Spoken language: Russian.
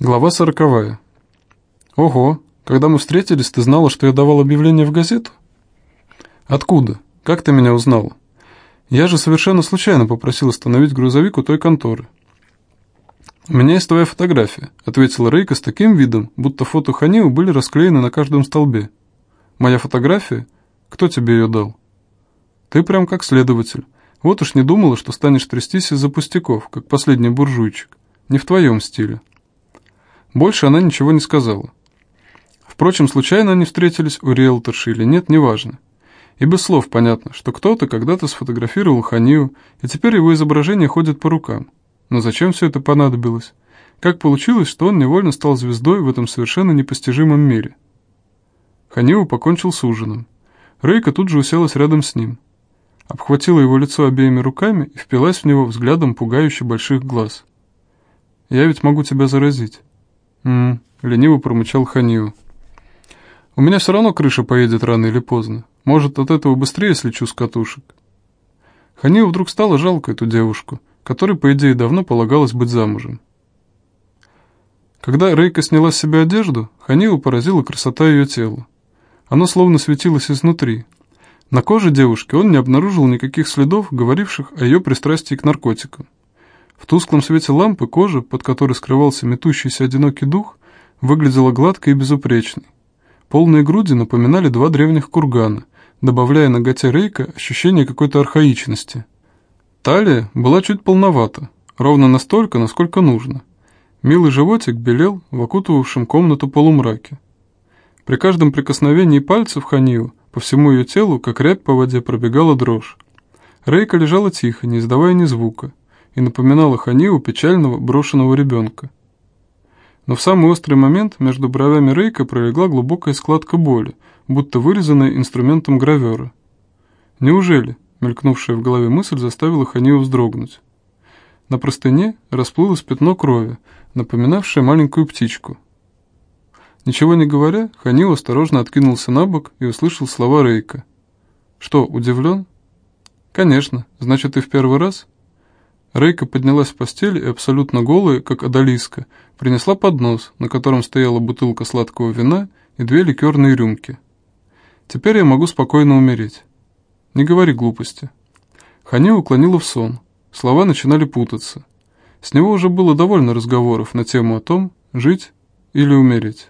Глава сороковая. Ого, когда мы встретились, ты знала, что я давал объявление в газету? Откуда? Как ты меня узнала? Я же совершенно случайно попросил остановить грузовик у той конторы. «У меня есть твоя фотография», — ответила Рейка с таким видом, будто фото Ханиу были расклеены на каждом столбе. «Моя фотография? Кто тебе ее дал?» «Ты прям как следователь. Вот уж не думала, что станешь трястись из-за пустяков, как последний буржуйчик. Не в твоем стиле». Больше она ничего не сказала. Впрочем, случайно они встретились у риэлторши или нет, неважно. И без слов понятно, что кто-то когда-то сфотографировал Ханию, и теперь его изображение ходит по рукам. Но зачем все это понадобилось? Как получилось, что он невольно стал звездой в этом совершенно непостижимом мире? Ханиу покончил с ужином. Рейка тут же уселась рядом с ним. Обхватила его лицо обеими руками и впилась в него взглядом пугающе больших глаз. «Я ведь могу тебя заразить». «М-м», лениво промычал Ханию. «У меня все равно крыша поедет рано или поздно. Может, от этого быстрее слечу с катушек». Ханию вдруг стало жалко эту девушку, которой, по идее, давно полагалось быть замужем. Когда Рейка сняла с себя одежду, Ханию поразила красота ее тела. Оно словно светилось изнутри. На коже девушки он не обнаружил никаких следов, говоривших о ее пристрастии к наркотикам. В тусклом свете лампы кожа, под которой скрывался метущийся одинокий дух, выглядела гладкой и безупречной. Полные груди напоминали два древних кургана, добавляя ноготе Рейка ощущение какой-то архаичности. Талия была чуть полновата, ровно настолько, насколько нужно. Милый животик белел в окутывавшем комнату полумраке. При каждом прикосновении пальцев Ханию по всему ее телу, как рябь по воде, пробегала дрожь. Рейка лежала тихо, не издавая ни звука, и напоминала Ханиву печального брошенного ребенка. Но в самый острый момент между бровями Рейка пролегла глубокая складка боли, будто вырезанная инструментом гравера. «Неужели?» — мелькнувшая в голове мысль заставила Ханиву вздрогнуть. На простыне расплылось пятно крови, напоминавшее маленькую птичку. Ничего не говоря, Ханил осторожно откинулся на бок и услышал слова Рейка. «Что, удивлен?» «Конечно. Значит, ты в первый раз?» Рейка поднялась в постели и абсолютно голая, как одолиска, принесла поднос, на котором стояла бутылка сладкого вина и две ликерные рюмки. «Теперь я могу спокойно умереть». «Не говори глупости». Хани уклонила в сон. Слова начинали путаться. С него уже было довольно разговоров на тему о том, жить или умереть.